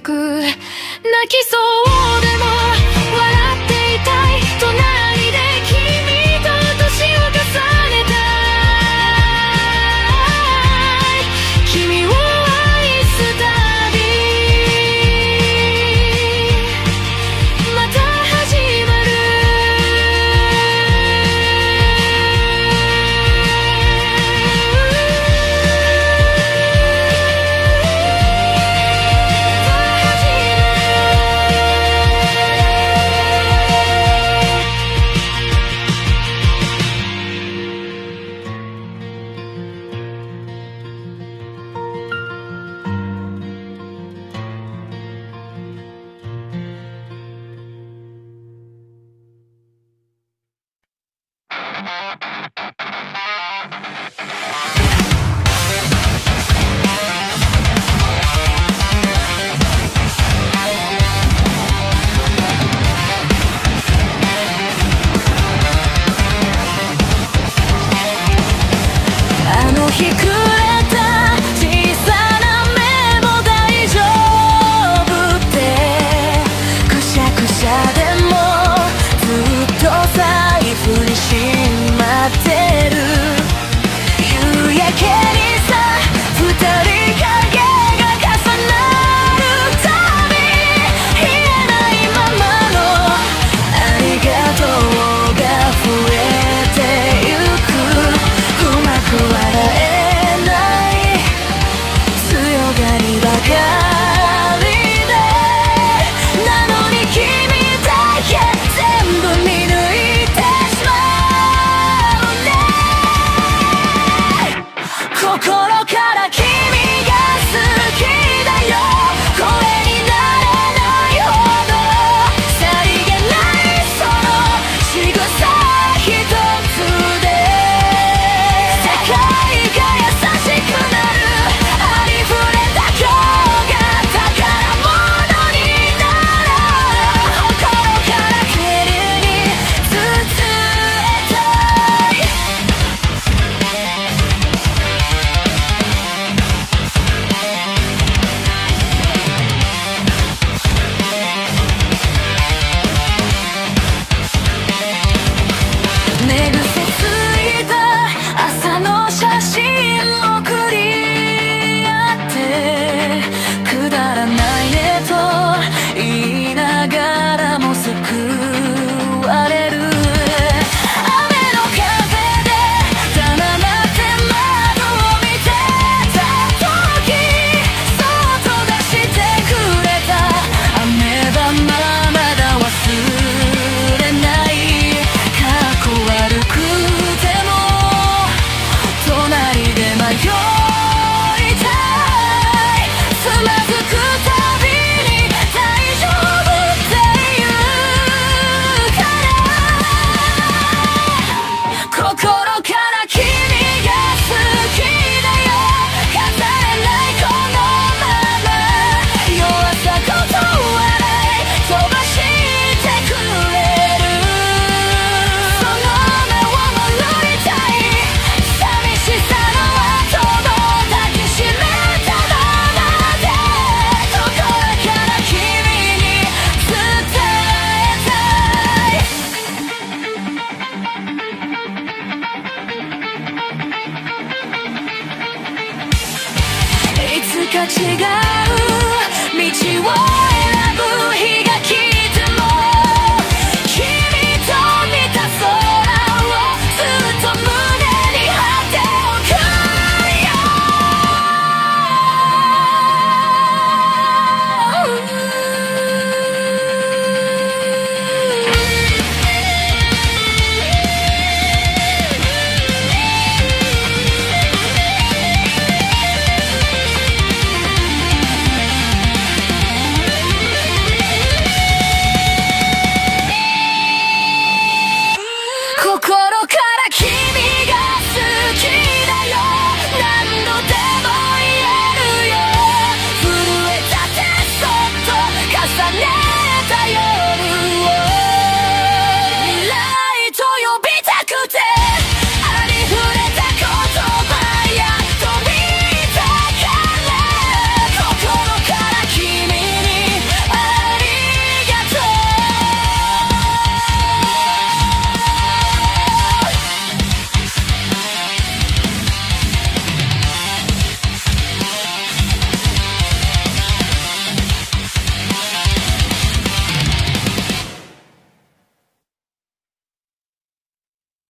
く泣きそう